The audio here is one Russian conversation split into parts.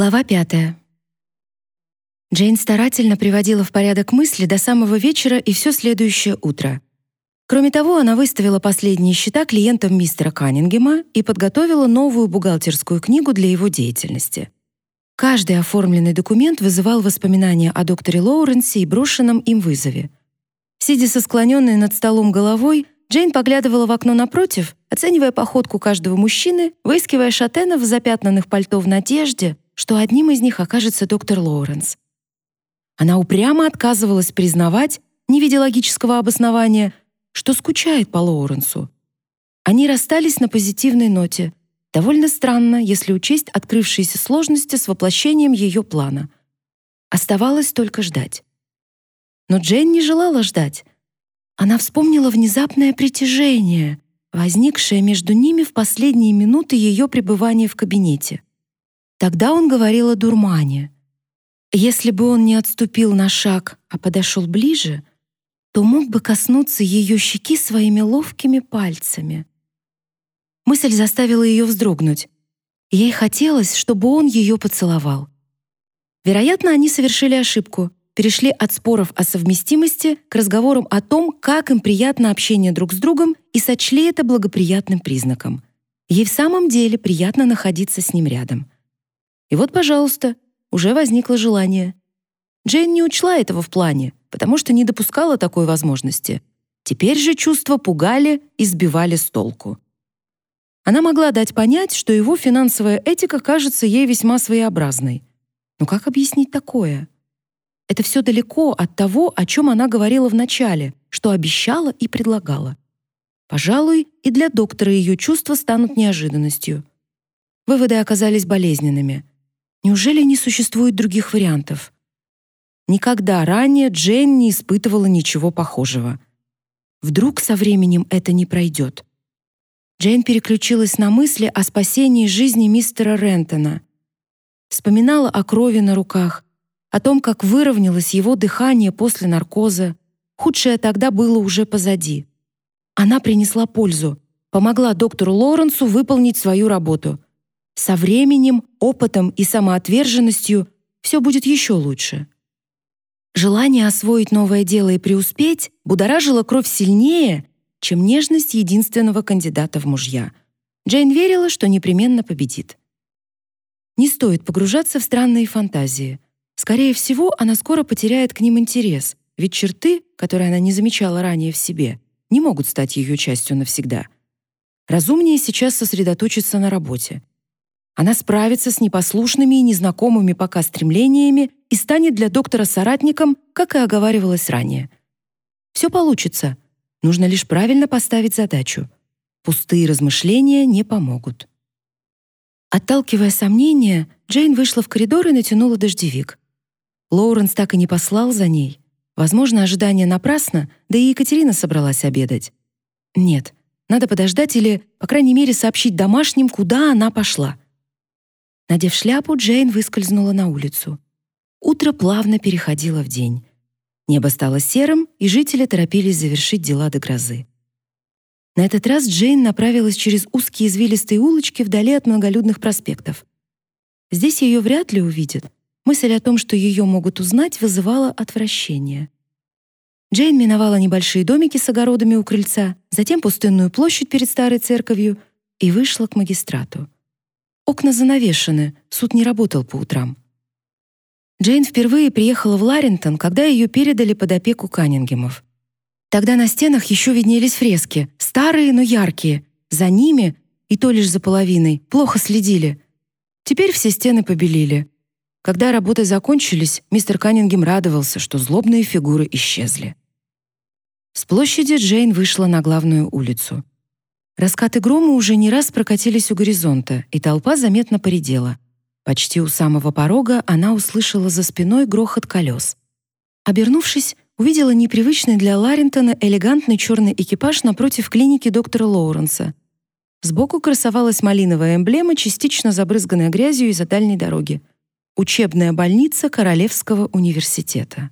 Глава пятая. Джейн старательно приводила в порядок мысли до самого вечера и все следующее утро. Кроме того, она выставила последние счета клиентам мистера Каннингема и подготовила новую бухгалтерскую книгу для его деятельности. Каждый оформленный документ вызывал воспоминания о докторе Лоуренсе и брошенном им вызове. Сидя со склоненной над столом головой, Джейн поглядывала в окно напротив, оценивая походку каждого мужчины, выискивая шатенов в запятнанных пальто в надежде, что одним из них окажется доктор Лоуренс. Она упрямо отказывалась признавать, не видя логического обоснования, что скучает по Лоуренсу. Они расстались на позитивной ноте. Довольно странно, если учесть открывшиеся сложности с воплощением ее плана. Оставалось только ждать. Но Джейн не желала ждать. Она вспомнила внезапное притяжение, возникшее между ними в последние минуты ее пребывания в кабинете. Тогда он говорил о дурмане. Если бы он не отступил на шаг, а подошел ближе, то мог бы коснуться ее щеки своими ловкими пальцами. Мысль заставила ее вздрогнуть. Ей хотелось, чтобы он ее поцеловал. Вероятно, они совершили ошибку, перешли от споров о совместимости к разговорам о том, как им приятно общение друг с другом, и сочли это благоприятным признаком. Ей в самом деле приятно находиться с ним рядом. И вот, пожалуйста, уже возникло желание. Джейн не учла этого в плане, потому что не допускала такой возможности. Теперь же чувства пугали и сбивали с толку. Она могла дать понять, что его финансовая этика кажется ей весьма своеобразной. Но как объяснить такое? Это все далеко от того, о чем она говорила в начале, что обещала и предлагала. Пожалуй, и для доктора ее чувства станут неожиданностью. Выводы оказались болезненными. Неужели не существует других вариантов? Никогда ранее Джейн не испытывала ничего похожего. Вдруг со временем это не пройдет. Джейн переключилась на мысли о спасении жизни мистера Рентона. Вспоминала о крови на руках, о том, как выровнялось его дыхание после наркоза. Худшее тогда было уже позади. Она принесла пользу, помогла доктору Лоренсу выполнить свою работу — со временем, опытом и самоотверженностью все будет еще лучше. Желание освоить новое дело и преуспеть будоражило кровь сильнее, чем нежность единственного кандидата в мужья. Джейн верила, что непременно победит. Не стоит погружаться в странные фантазии. Скорее всего, она скоро потеряет к ним интерес, ведь черты, которые она не замечала ранее в себе, не могут стать ее частью навсегда. Разумнее сейчас сосредоточиться на работе. Она справится с непослушными и незнакомыми пока стремлениями и станет для доктора соратником, как и оговаривалось ранее. Все получится. Нужно лишь правильно поставить задачу. Пустые размышления не помогут. Отталкивая сомнения, Джейн вышла в коридор и натянула дождевик. Лоуренс так и не послал за ней. Возможно, ожидание напрасно, да и Екатерина собралась обедать. Нет, надо подождать или, по крайней мере, сообщить домашним, куда она пошла. Надев шляпу, Джейн выскользнула на улицу. Утро плавно переходило в день. Небо стало серым, и жители торопились завершить дела до грозы. На этот раз Джейн направилась через узкие извилистые улочки вдали от многолюдных проспектов. Здесь ее вряд ли увидят. Мысль о том, что ее могут узнать, вызывала отвращение. Джейн миновала небольшие домики с огородами у крыльца, затем пустынную площадь перед старой церковью и вышла к магистрату. Окна занавешены, суд не работал по утрам. Джейн впервые приехала в Ларентон, когда ее передали под опеку Каннингемов. Тогда на стенах еще виднелись фрески, старые, но яркие. За ними, и то лишь за половиной, плохо следили. Теперь все стены побелили. Когда работы закончились, мистер Каннингем радовался, что злобные фигуры исчезли. С площади Джейн вышла на главную улицу. Раскаты грома уже не раз прокатились у горизонта, и толпа заметно поредела. Почти у самого порога она услышала за спиной грохот колес. Обернувшись, увидела непривычный для Ларентона элегантный черный экипаж напротив клиники доктора Лоуренса. Сбоку красовалась малиновая эмблема, частично забрызганная грязью из-за дальней дороги. Учебная больница Королевского университета.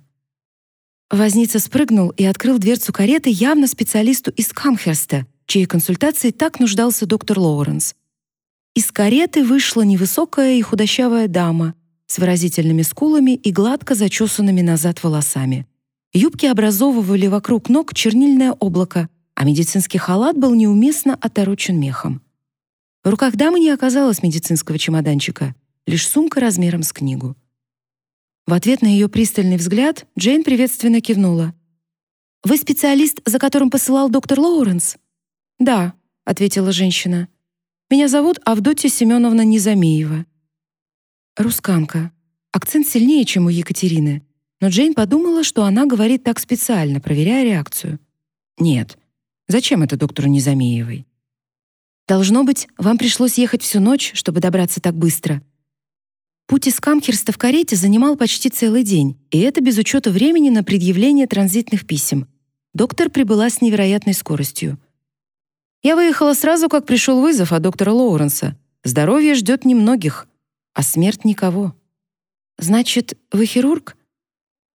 Возница спрыгнул и открыл дверцу кареты явно специалисту из Камхерста — чьей консультации так нуждался доктор Лоуренс. из кареты вышла невысокая и худощавая дама с выразительными скулами и гладко зачесанными назад волосами. Юбки образовывали вокруг ног чернильное облако, а медицинский халат был неуместно оторочен мехом. В руках дамы не оказалось медицинского чемоданчика, лишь сумка размером с книгу. В ответ на ее пристальный взгляд Джейн приветственно кивнула. «Вы специалист, за которым посылал доктор Лоуренс?» «Да», — ответила женщина. «Меня зовут Авдотья Семеновна Незамеева». Русканка. Акцент сильнее, чем у Екатерины. Но Джейн подумала, что она говорит так специально, проверяя реакцию. «Нет. Зачем это доктору Незамеевой?» «Должно быть, вам пришлось ехать всю ночь, чтобы добраться так быстро». Путь из Камхерста в карете занимал почти целый день, и это без учета времени на предъявление транзитных писем. Доктор прибыла с невероятной скоростью. «Я выехала сразу, как пришел вызов от доктора Лоуренса. Здоровье ждет немногих, а смерть никого». «Значит, вы хирург?»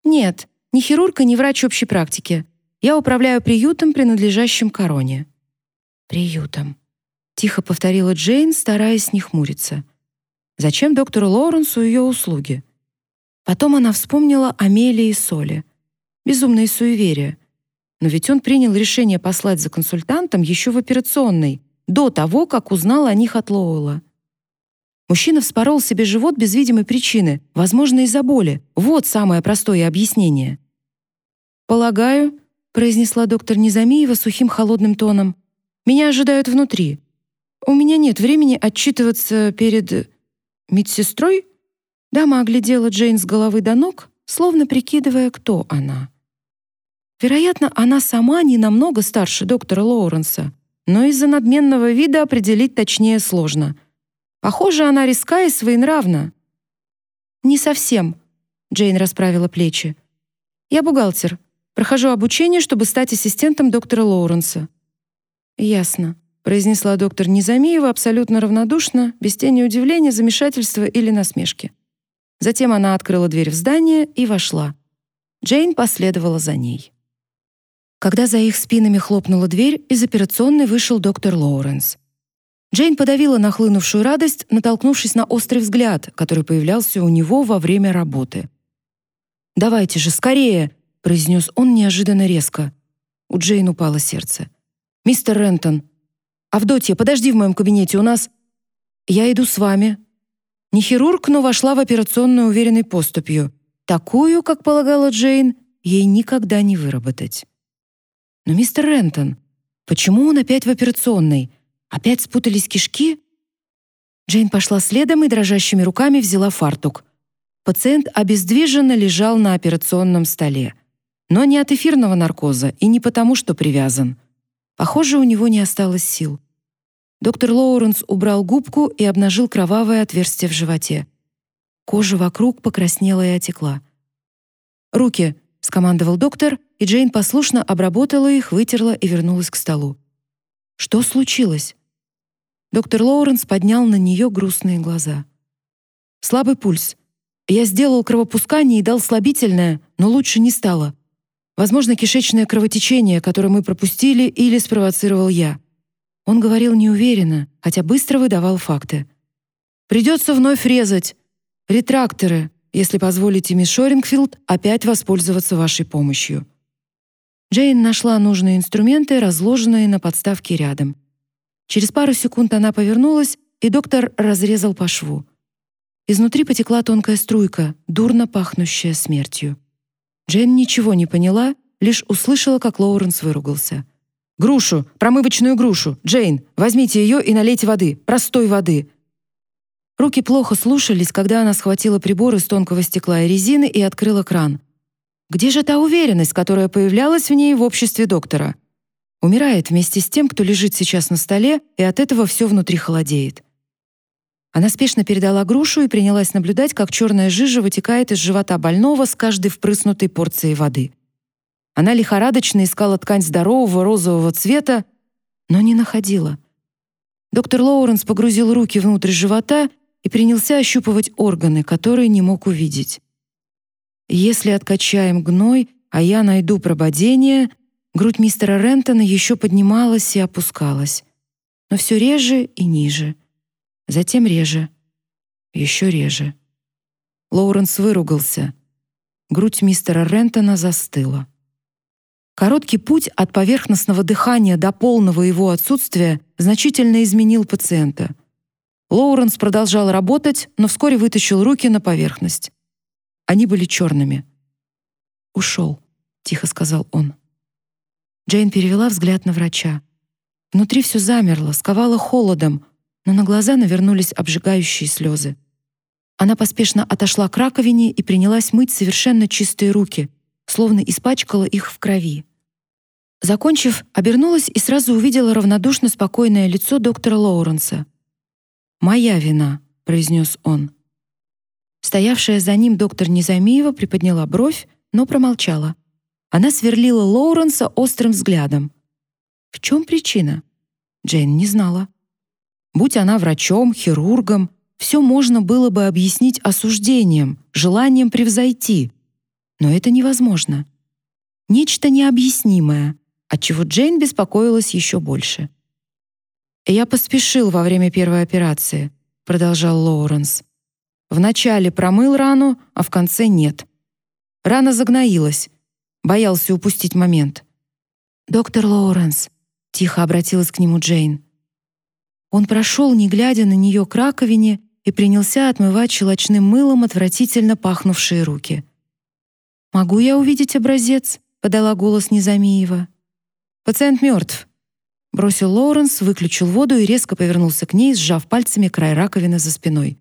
Нет, ни хирург и ни врач общей практики. Я управляю приютом, принадлежащим короне. Приютом. Тихо повторила Джейн, стараясь не хмуриться. Зачем доктору Лоуренсу ее услуги? Потом она вспомнила Амелии и Соли. Безумные суеверия. Но ведь он принял решение послать за консультантом еще в операционной, до того, как узнал о них от Лоуэлла. Мужчина вспорол себе живот без видимой причины, возможно, из-за боли. Вот самое простое объяснение. «Полагаю», — произнесла доктор Незамиева сухим холодным тоном, «меня ожидают внутри. У меня нет времени отчитываться перед... медсестрой?» Дама оглядела Джейн с головы до ног, словно прикидывая, кто она. Вероятно, она сама не намного старше доктора Лоуренса, но из-за надменного вида определить точнее сложно — Похоже, она резка и своенравна. Не совсем, Джейн расправила плечи. Я бухгалтер. Прохожу обучение, чтобы стать ассистентом доктора Лоуренса. Ясно, произнесла доктор Незамеева абсолютно равнодушно, без тени удивления, замешательства или насмешки. Затем она открыла дверь в здание и вошла. Джейн последовала за ней. Когда за их спинами хлопнула дверь, из операционной вышел доктор Лоуренс. Джейн подавила нахлынувшую радость, натолкнувшись на острый взгляд, который появлялся у него во время работы. «Давайте же, скорее!» — произнес он неожиданно резко. У Джейн упало сердце. «Мистер Рентон! Авдотья, подожди в моем кабинете, у нас...» «Я иду с вами». Не хирург, но вошла в операционную уверенной поступью. Такую, как полагала Джейн, ей никогда не выработать. «Но, мистер Рентон, почему он опять в операционной?» Опять спутались кишки? Джейн пошла следом и дрожащими руками взяла фартук. Пациент обездвиженно лежал на операционном столе. Но не от эфирного наркоза и не потому, что привязан. Похоже, у него не осталось сил. Доктор Лоуренс убрал губку и обнажил кровавое отверстие в животе. Кожа вокруг покраснела и отекла. «Руки!» — скомандовал доктор, и Джейн послушно обработала их, вытерла и вернулась к столу. «Что случилось?» Доктор Лоуренс поднял на нее грустные глаза. Слабый пульс. Я сделал кровопускание и дал слабительное, но лучше не стало. Возможно, кишечное кровотечение, которое мы пропустили или спровоцировал я. Он говорил неуверенно, хотя быстро выдавал факты. Придется вновь резать. Ретракторы, если позволите, мисс Шорингфилд, опять воспользоваться вашей помощью. Джейн нашла нужные инструменты, разложенные на подставке рядом. Через пару секунд она повернулась, и доктор разрезал по шву. Изнутри потекла тонкая струйка, дурно пахнущая смертью. Джейн ничего не поняла, лишь услышала, как Лоуренс выругался. «Грушу! Промывочную грушу! Джейн, возьмите ее и налейте воды! Простой воды!» Руки плохо слушались, когда она схватила прибор из тонкого стекла и резины и открыла кран. Где же та уверенность, которая появлялась в ней в обществе доктора? умирает вместе с тем, кто лежит сейчас на столе, и от этого все внутри холодеет. Она спешно передала грушу и принялась наблюдать, как черная жижа вытекает из живота больного с каждой впрыснутой порцией воды. Она лихорадочно искала ткань здорового розового цвета, но не находила. Доктор Лоуренс погрузил руки внутрь живота и принялся ощупывать органы, которые не мог увидеть. «Если откачаем гной, а я найду прободение», Грудь мистера Рентона еще поднималась и опускалась, но все реже и ниже. затем реже, еще реже. Лоуренс выругался. Грудь мистера Рентона застыла. Короткий путь от поверхностного дыхания до полного его отсутствия значительно изменил пациента. Лоуренс продолжал работать, но вскоре вытащил руки на поверхность. Они были черными. «Ушел», — тихо сказал он. Джейн перевела взгляд на врача. Внутри все замерло, сковало холодом, но на глаза навернулись обжигающие слезы. Она поспешно отошла к раковине и принялась мыть совершенно чистые руки, словно испачкала их в крови. Закончив, обернулась и сразу увидела равнодушно спокойное лицо доктора Лоуренса. «Моя вина», — произнес он. Стоявшая за ним доктор Незамиева приподняла бровь, но промолчала. Она сверлила Лоуренса острым взглядом. В чем причина? Джейн не знала. Будь она врачом, хирургом, все можно было бы объяснить осуждением, желанием превзойти. Но это невозможно. Нечто необъяснимое, отчего Джейн беспокоилась еще больше. «Я поспешил во время первой операции», — продолжал Лоуренс. «Вначале промыл рану, а в конце нет. Рана загноилась. Боялся упустить момент». «Доктор Лоуренс», — тихо обратилась к нему Джейн. Он прошел, не глядя на нее к раковине, и принялся отмывать щелочным мылом отвратительно пахнувшие руки. «Могу я увидеть образец?» — подала голос Незамиева. «Пациент мертв», — бросил Лоуренс, выключил воду и резко повернулся к ней, сжав пальцами край раковины за спиной.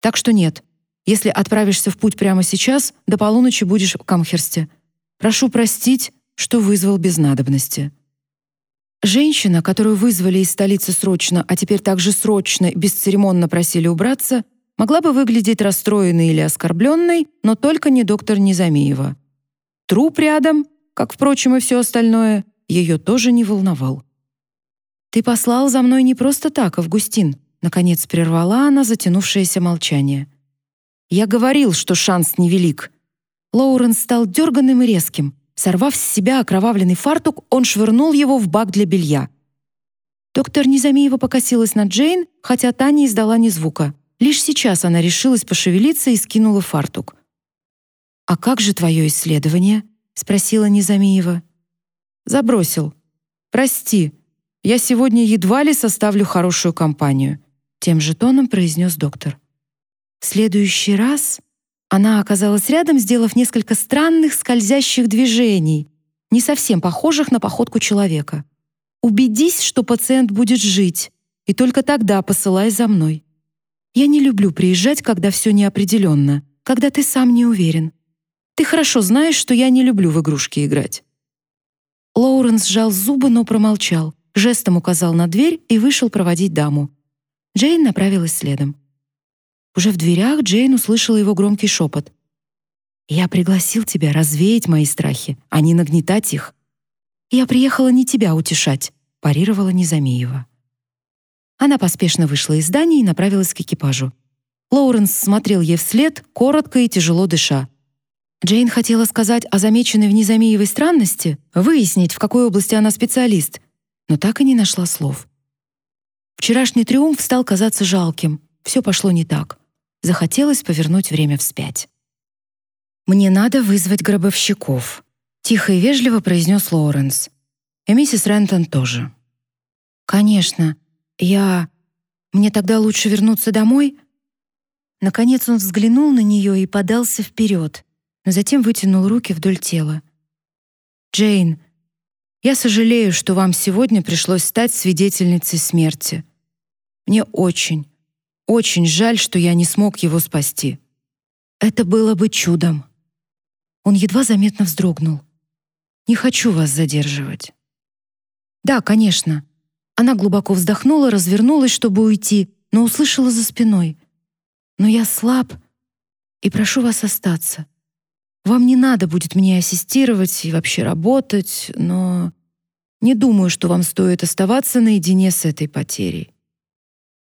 «Так что нет. Если отправишься в путь прямо сейчас, до полуночи будешь в Камхерсте. Прошу простить, что вызвал без надобности». Женщина, которую вызвали из столицы срочно, а теперь также срочно и бесцеремонно просили убраться, могла бы выглядеть расстроенной или оскорбленной, но только не доктор Незамиева. Труп рядом, как, впрочем, и все остальное, ее тоже не волновал. «Ты послал за мной не просто так, Августин», наконец прервала она затянувшееся молчание. «Я говорил, что шанс невелик». Лоуренс стал дерганным и резким. Сорвав с себя окровавленный фартук, он швырнул его в бак для белья. Доктор Незамиева покосилась на Джейн, хотя та не издала ни звука. Лишь сейчас она решилась пошевелиться и скинула фартук. «А как же твое исследование?» — спросила Незамиева. «Забросил. Прости, я сегодня едва ли составлю хорошую компанию», — тем же тоном произнес доктор. «В следующий раз она оказалась рядом, сделав несколько странных скользящих движений, не совсем похожих на походку человека. Убедись, что пациент будет жить, и только тогда посылай за мной. Я не люблю приезжать, когда все неопределенно, когда ты сам не уверен. Ты хорошо знаешь, что я не люблю в игрушки играть. Лоуренс сжал зубы, но промолчал, жестом указал на дверь и вышел проводить даму. Джейн направилась следом. Уже в дверях Джейн услышала его громкий шепот. «Я пригласил тебя развеять мои страхи, а не нагнетать их. Я приехала не тебя утешать», — парировала Незамеева. Она поспешно вышла из здания и направилась к экипажу. Лоуренс смотрел ей вслед, коротко и тяжело дыша. Джейн хотела сказать о замеченной в Незамеевой странности, выяснить, в какой области она специалист, но так и не нашла слов. Вчерашний триумф стал казаться жалким. Все пошло не так. Захотелось повернуть время вспять. «Мне надо вызвать гробовщиков», — тихо и вежливо произнес Лоуренс. «И миссис Рентон тоже». «Конечно. Я... Мне тогда лучше вернуться домой?» Наконец он взглянул на нее и подался вперед, но затем вытянул руки вдоль тела. «Джейн, я сожалею, что вам сегодня пришлось стать свидетельницей смерти. Мне очень, очень жаль, что я не смог его спасти. Это было бы чудом. Он едва заметно вздрогнул. Не хочу вас задерживать. Да, конечно. Она глубоко вздохнула, развернулась, чтобы уйти, но услышала за спиной. Но я слаб и прошу вас остаться. Вам не надо будет мне ассистировать и вообще работать, но не думаю, что вам стоит оставаться наедине с этой потерей.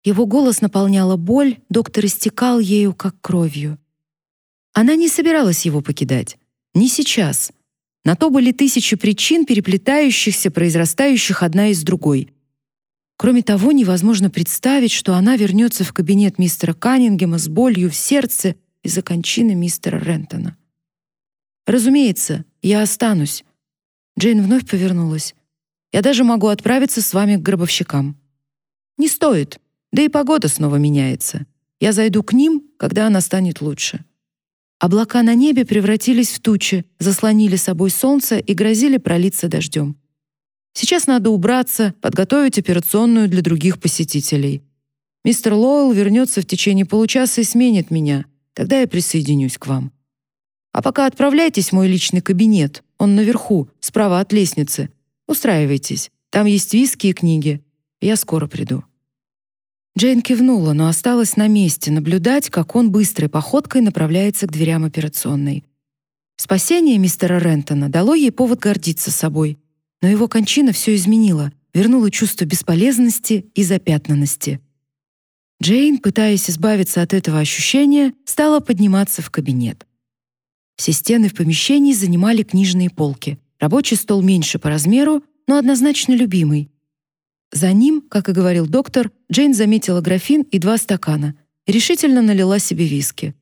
Его голос наполняла боль, доктор истекал ею, как кровью. Она не собиралась его покидать. Не сейчас. На то были тысячи причин, переплетающихся, произрастающих одна из другой. Кроме того, невозможно представить, что она вернется в кабинет мистера Каннингема с болью в сердце из-за кончины мистера Рентона. «Разумеется, я останусь». Джейн вновь повернулась. «Я даже могу отправиться с вами к гробовщикам». «Не стоит, да и погода снова меняется. Я зайду к ним, когда она станет лучше». Облака на небе превратились в тучи, заслонили собой солнце и грозили пролиться дождем. Сейчас надо убраться, подготовить операционную для других посетителей. Мистер Лойл вернется в течение получаса и сменит меня. Тогда я присоединюсь к вам. А пока отправляйтесь в мой личный кабинет. Он наверху, справа от лестницы. Устраивайтесь. Там есть виски и книги. Я скоро приду». Джейн кивнула, но осталась на месте, наблюдать, как он быстрой походкой направляется к дверям операционной. Спасение мистера Рентона дало ей повод гордиться собой — но его кончина все изменила, вернула чувство бесполезности и запятнанности. Джейн, пытаясь избавиться от этого ощущения, стала подниматься в кабинет. Все стены в помещении занимали книжные полки. Рабочий стол меньше по размеру, но однозначно любимый. За ним, как и говорил доктор, Джейн заметила графин и два стакана. Решительно налила себе виски.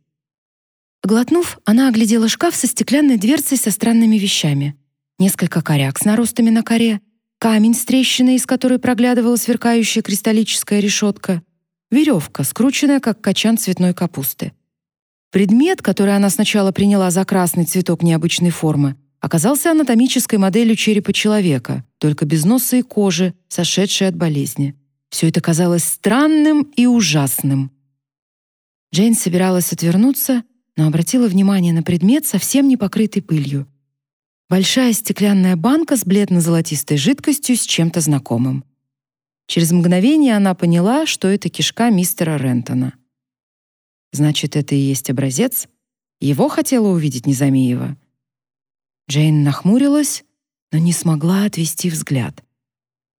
Глотнув, она оглядела шкаф со стеклянной дверцей со странными вещами несколько коряк с наростами на коре, камень с трещиной, из которой проглядывала сверкающая кристаллическая решетка, веревка, скрученная, как качан цветной капусты. Предмет, который она сначала приняла за красный цветок необычной формы, оказался анатомической моделью черепа человека, только без носа и кожи, сошедшей от болезни. Все это казалось странным и ужасным. Джейн собиралась отвернуться, но обратила внимание на предмет, совсем не покрытый пылью. Большая стеклянная банка с бледно-золотистой жидкостью с чем-то знакомым. Через мгновение она поняла, что это кишка мистера Рентона. Значит, это и есть образец? Его хотела увидеть Незамеева. Джейн нахмурилась, но не смогла отвести взгляд.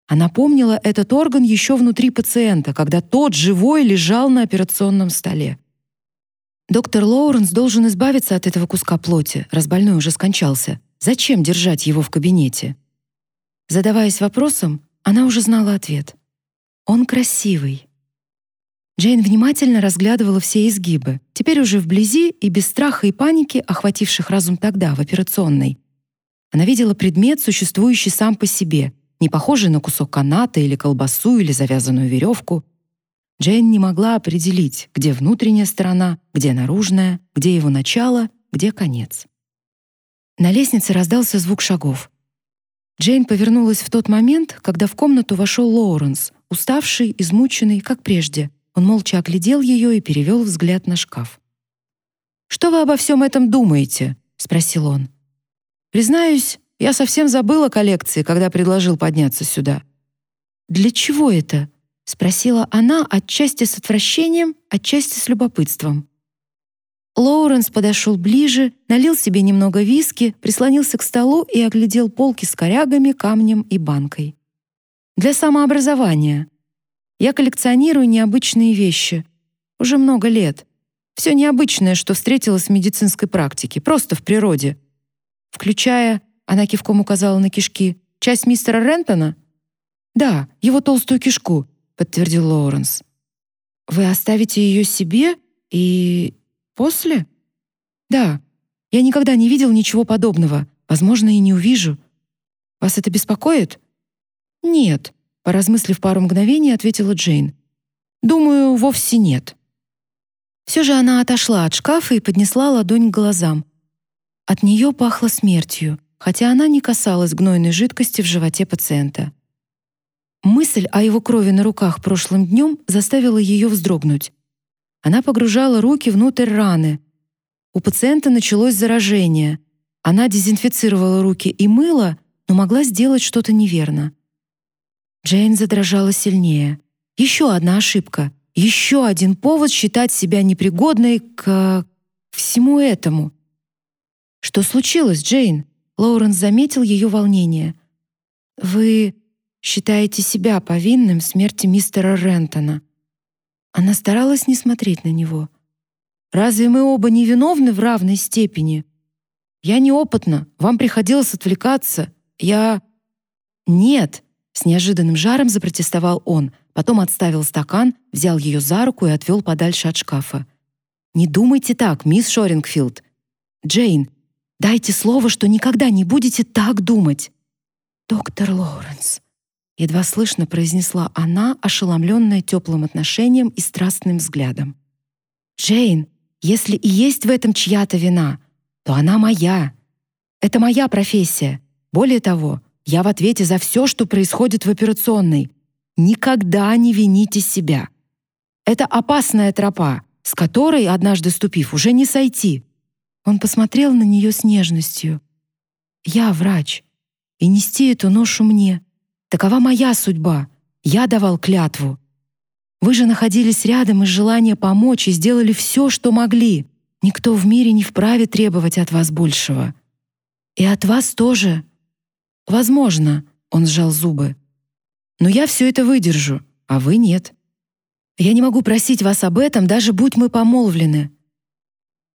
Она помнила этот орган еще внутри пациента, когда тот живой лежал на операционном столе. Доктор Лоуренс должен избавиться от этого куска плоти, раз больной уже скончался. Зачем держать его в кабинете? Задаваясь вопросом, она уже знала ответ. Он красивый. Джейн внимательно разглядывала все изгибы, теперь уже вблизи и без страха и паники, охвативших разум тогда, в операционной. Она видела предмет, существующий сам по себе, не похожий на кусок каната или колбасу или завязанную веревку. Джейн не могла определить, где внутренняя сторона, где наружная, где его начало, где конец. На лестнице раздался звук шагов. Джейн повернулась в тот момент, когда в комнату вошел Лоуренс, уставший, измученный, как прежде. Он молча оглядел ее и перевел взгляд на шкаф. «Что вы обо всем этом думаете?» — спросил он. «Признаюсь, я совсем забыл о коллекции, когда предложил подняться сюда». «Для чего это?» — спросила она отчасти с отвращением, отчасти с любопытством. Лоуренс подошел ближе, налил себе немного виски, прислонился к столу и оглядел полки с корягами, камнем и банкой. Для самообразования. Я коллекционирую необычные вещи. Уже много лет. Все необычное, что встретилось в медицинской практике, просто в природе. Включая, она кивком указала на кишки, часть мистера Рентона? Да, его толстую кишку, подтвердил Лоуренс. Вы оставите ее себе и После? Да. Я никогда не видел ничего подобного. Возможно, и не увижу. Вас это беспокоит? Нет, поразмыслив пару мгновений, ответила Джейн. Думаю, вовсе нет. Все же она отошла от шкафа и поднесла ладонь к глазам. От нее пахло смертью, хотя она не касалась гнойной жидкости в животе пациента. Мысль о его крови на руках прошлым днем заставила ее вздрогнуть. Она погружала руки внутрь раны. У пациента началось заражение. Она дезинфицировала руки и мыла, но могла сделать что-то неверно. Джейн задрожала сильнее. Еще одна ошибка. Еще один повод считать себя непригодной к всему этому. Что случилось, Джейн? Лоуренс заметил ее волнение. Вы считаете себя повинным в смерти мистера Рентона. Она старалась не смотреть на него. «Разве мы оба не виновны в равной степени? Я неопытна, вам приходилось отвлекаться. Я...» «Нет», — С неожиданным жаром запротестовал он, потом отставил стакан, взял ее за руку и отвел подальше от шкафа. «Не думайте так, мисс Шорингфилд. Джейн, дайте слово, что никогда не будете так думать». «Доктор Лоуренс», — едва слышно произнесла она, ошеломленная теплым отношением и страстным взглядом. «Джейн, если и есть в этом чья-то вина, то она моя. Это моя профессия. Более того, я в ответе за все, что происходит в операционной. Никогда не вините себя. Это опасная тропа, с которой, однажды ступив, уже не сойти. Он посмотрел на нее с нежностью. Я врач, и нести эту ношу мне. Такова моя судьба. Я давал клятву. Вы же находились рядом из желания помочь и сделали все, что могли. Никто в мире не вправе требовать от вас большего. И от вас тоже. Возможно, он сжал зубы. Но я все это выдержу, а вы нет. Я не могу просить вас об этом, даже будь мы помолвлены.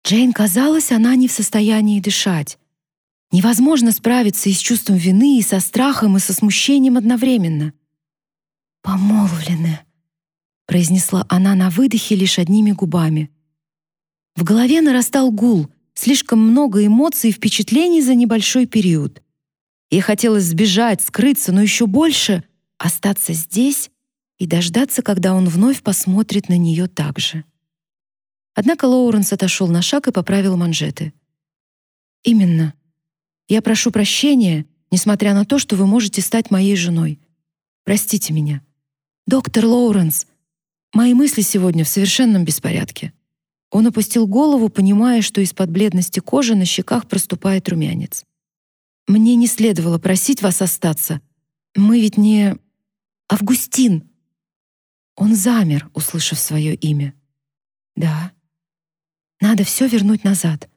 Джейн казалось, она не в состоянии дышать. Невозможно справиться и с чувством вины, и со страхом, и со смущением одновременно. Помолвлены, произнесла она на выдохе лишь одними губами. В голове нарастал гул, слишком много эмоций и впечатлений за небольшой период. Ей хотелось сбежать, скрыться, но еще больше — остаться здесь и дождаться, когда он вновь посмотрит на нее так же. Однако Лоуренс отошел на шаг и поправил манжеты. «Именно. Я прошу прощения, несмотря на то, что вы можете стать моей женой. Простите меня. Доктор Лоуренс, Мои мысли сегодня в совершенном беспорядке. Он опустил голову, понимая, что из-под бледности кожи на щеках проступает румянец. Мне не следовало просить вас остаться. Мы ведь не Августин. Он замер, услышав свое имя. Да. Надо все вернуть назад.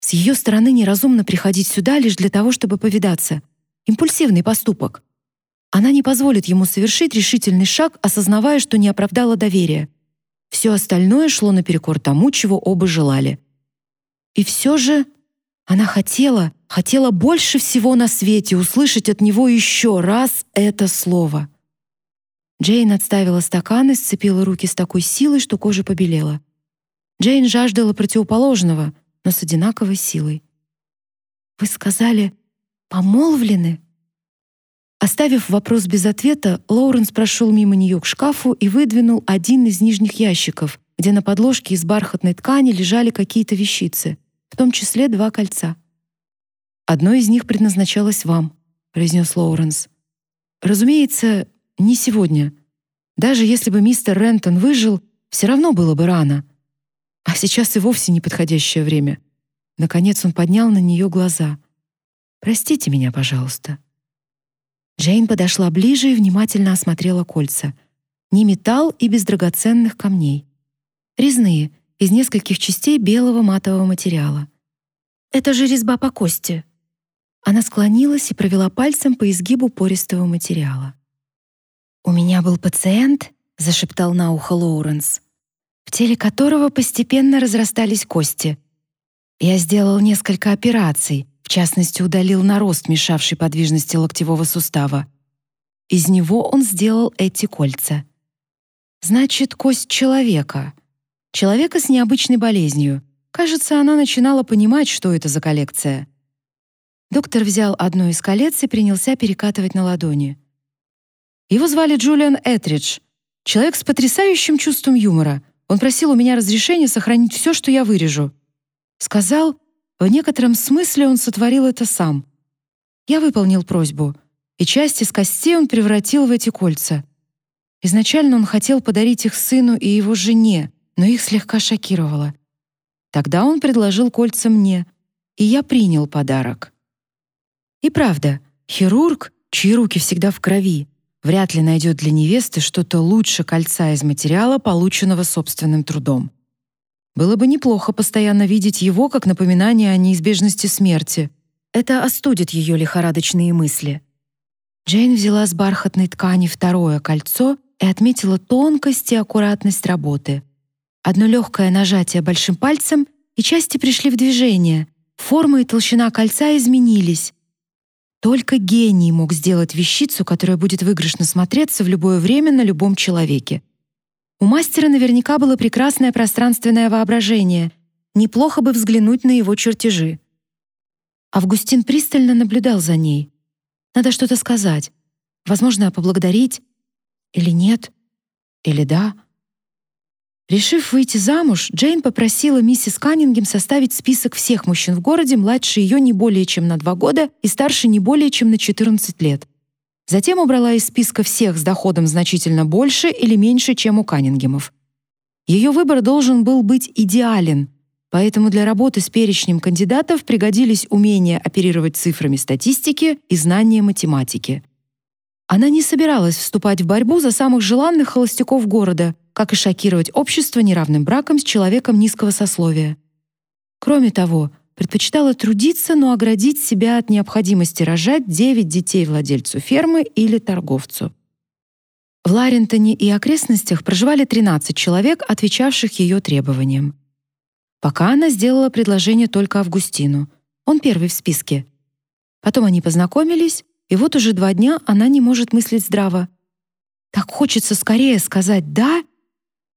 С ее стороны неразумно приходить сюда лишь для того, чтобы повидаться. Импульсивный поступок. Она не позволит ему совершить решительный шаг, осознавая, что не оправдала доверия. Все остальное шло наперекор тому, чего оба желали. И все же она хотела, хотела больше всего на свете услышать от него еще раз это слово. Джейн отставила стакан и сцепила руки с такой силой, что кожа побелела. Джейн жаждала противоположного, но с одинаковой силой. «Вы сказали, помолвлены?» Оставив вопрос без ответа, Лоуренс прошел мимо нее к шкафу и выдвинул один из нижних ящиков, где на подложке из бархатной ткани лежали какие-то вещицы, в том числе два кольца. «Одно из них предназначалось вам», — произнес Лоуренс. «Разумеется, не сегодня. Даже если бы мистер Рентон выжил, все равно было бы рано. А сейчас и вовсе неподходящее время». Наконец он поднял на нее глаза. «Простите меня, пожалуйста». Джейн подошла ближе и внимательно осмотрела кольца. Не металл и без драгоценных камней. Резные, из нескольких частей белого матового материала. Это же резьба по кости. Она склонилась и провела пальцем по изгибу пористого материала. «У меня был пациент», — зашептал на ухо Лоуренс, в теле которого постепенно разрастались кости. Я сделал несколько операций, в частности, удалил нарост, мешавший подвижности локтевого сустава. Из него он сделал эти кольца. Значит, кость человека. Человека с необычной болезнью. Кажется, она начинала понимать, что это за коллекция. Доктор взял одно из колец и принялся перекатывать на ладони. Его звали Джулиан Этридж. Человек с потрясающим чувством юмора. Он просил у меня разрешения сохранить все, что я вырежу. Сказал, в некотором смысле он сотворил это сам. Я выполнил просьбу, и часть из костей он превратил в эти кольца. Изначально он хотел подарить их сыну и его жене, но их слегка шокировало. Тогда он предложил кольца мне, и я принял подарок. И правда, хирург, чьи руки всегда в крови, вряд ли найдет для невесты что-то лучше кольца из материала, полученного собственным трудом. Было бы неплохо постоянно видеть его как напоминание о неизбежности смерти. Это остудит ее лихорадочные мысли. Джейн взяла с бархатной ткани второе кольцо и отметила тонкость и аккуратность работы. Одно легкое нажатие большим пальцем, и части пришли в движение. Форма и толщина кольца изменились. Только гений мог сделать вещицу, которая будет выигрышно смотреться в любое время на любом человеке. У мастера наверняка было прекрасное пространственное воображение. Неплохо бы взглянуть на его чертежи. Августин пристально наблюдал за ней. Надо что-то сказать. Возможно, поблагодарить. Или нет. Или да. Решив выйти замуж, Джейн попросила миссис Каннингем составить список всех мужчин в городе младше ее не более чем на два года и старше не более чем на 14 лет. Затем убрала из списка всех с доходом значительно больше или меньше, чем у Каннингемов. Ее выбор должен был быть идеален, поэтому для работы с перечнем кандидатов пригодились умение оперировать цифрами статистики и знания математики. Она не собиралась вступать в борьбу за самых желанных холостяков города, как и шокировать общество неравным браком с человеком низкого сословия. Кроме того, предпочитала трудиться, но оградить себя от необходимости рожать 9 детей владельцу фермы или торговцу. В Ларентоне и окрестностях проживали 13 человек, отвечавших ее требованиям. Пока она сделала предложение только Августину. Он первый в списке. Потом они познакомились, и вот уже два дня она не может мыслить здраво. Так хочется скорее сказать «да»,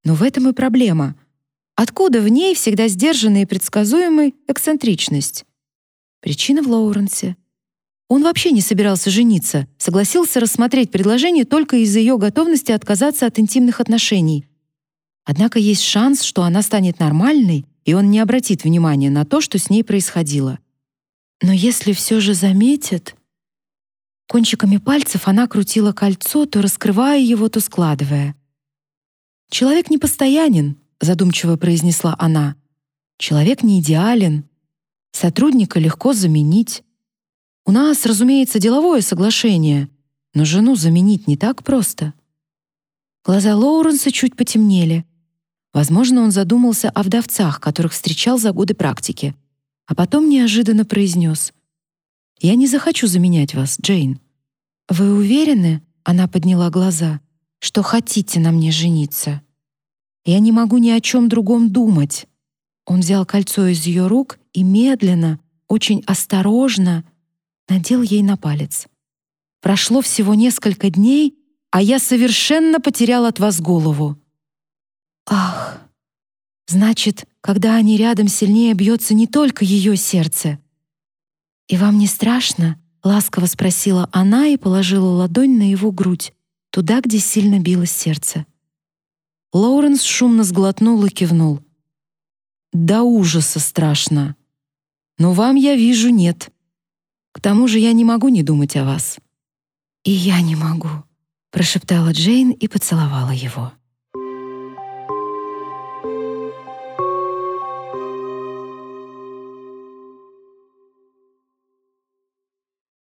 но в этом и проблема. Откуда в ней всегда сдержанная и предсказуемая эксцентричность? Причина в Лоуренсе. Он вообще не собирался жениться, согласился рассмотреть предложение только из-за ее готовности отказаться от интимных отношений. Однако есть шанс, что она станет нормальной, и он не обратит внимания на то, что с ней происходило. Но если все же заметит... Кончиками пальцев она крутила кольцо, то раскрывая его, то складывая. Человек непостоянен, задумчиво произнесла она. Человек не идеален. Сотрудника легко заменить. У нас, разумеется, деловое соглашение, но жену заменить не так просто. Глаза Лоуренса чуть потемнели. Возможно, он задумался о вдовцах, которых встречал за годы практики, а потом неожиданно произнес: "Я не захочу заменять вас, Джейн. Вы уверены?" Она подняла глаза что хотите на мне жениться. Я не могу ни о чем другом думать. Он взял кольцо из ее рук и медленно, очень осторожно надел ей на палец. Прошло всего несколько дней, а я совершенно потерял от вас голову. Ах. Значит, когда они рядом, сильнее бьется не только ее сердце. И вам не страшно? ласково спросила она и положила ладонь на его грудь туда, где сильно билось сердце. Лоуренс шумно сглотнул и кивнул. «До ужаса страшно. Но вам, я вижу, нет. К тому же я не могу не думать о вас». «И я не могу», — прошептала Джейн и поцеловала его.